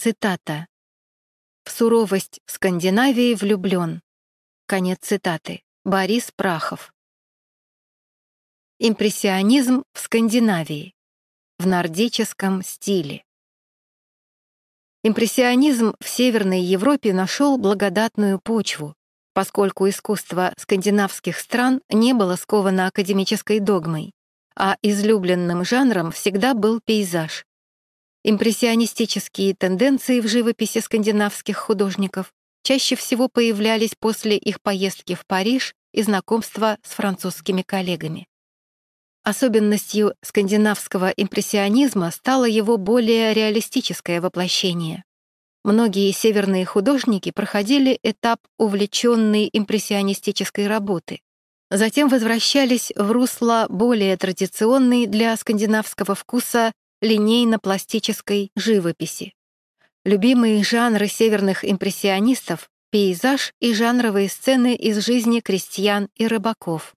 Цитата. «В суровость Скандинавии влюблен». Конец цитаты. Борис Прахов. Импрессионизм в Скандинавии. В нордическом стиле. Импрессионизм в Северной Европе нашел благодатную почву, поскольку искусство скандинавских стран не было сковано академической догмой, а излюбленным жанром всегда был пейзаж. Импрессионистические тенденции в живописи скандинавских художников чаще всего появлялись после их поездки в Париж и знакомства с французскими коллегами. Особенностью скандинавского импрессионизма стало его более реалистическое воплощение. Многие северные художники проходили этап увлеченной импрессионистической работы, затем возвращались в русло более традиционной для скандинавского вкуса линейно-пластической живописи. Любимые жанры северных импрессионистов — пейзаж и жанровые сцены из жизни крестьян и рыбаков.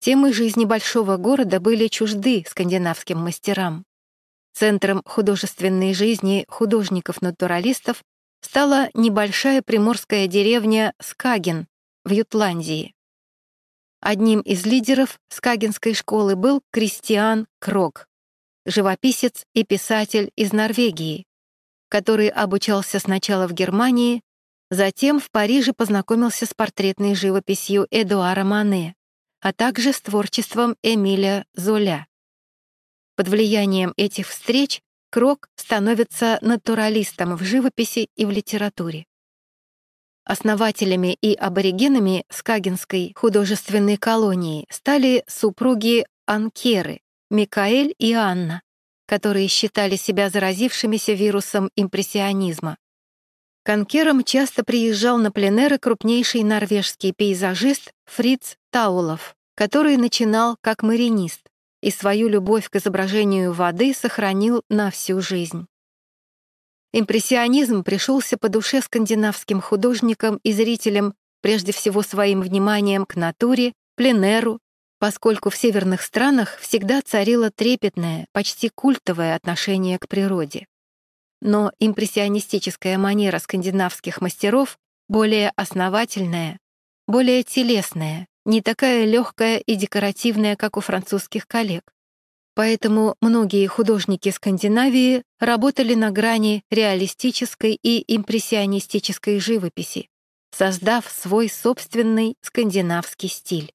Темы жизни большого города были чужды скандинавским мастерам. Центром художественной жизни художников-натуралистов стала небольшая приморская деревня Скаген в Ютландии. Одним из лидеров Скагенской школы был Кристиан Крог, живописец и писатель из Норвегии, который обучался сначала в Германии, затем в Париже познакомился с портретной живописью Эдуара Мане, а также с творчеством Эмиля Золя. Под влиянием этих встреч Крок становится натуралистом в живописи и в литературе. Основателями и аборигенами Скагинской художественной колонии стали супруги Анкеры, Микаэль и Анна, которые считали себя заразившимися вирусом импрессионизма. К Анкерам часто приезжал на пленеры крупнейший норвежский пейзажист Фриц Таулов, который начинал как маринист и свою любовь к изображению воды сохранил на всю жизнь. Импрессионизм пришелся по душе скандинавским художникам и зрителям прежде всего своим вниманием к натуре, пленеру, поскольку в северных странах всегда царило трепетное, почти культовое отношение к природе. Но импрессионистическая манера скандинавских мастеров более основательная, более телесная, не такая легкая и декоративная, как у французских коллег. Поэтому многие художники Скандинавии работали на грани реалистической и импрессионистической живописи, создав свой собственный скандинавский стиль.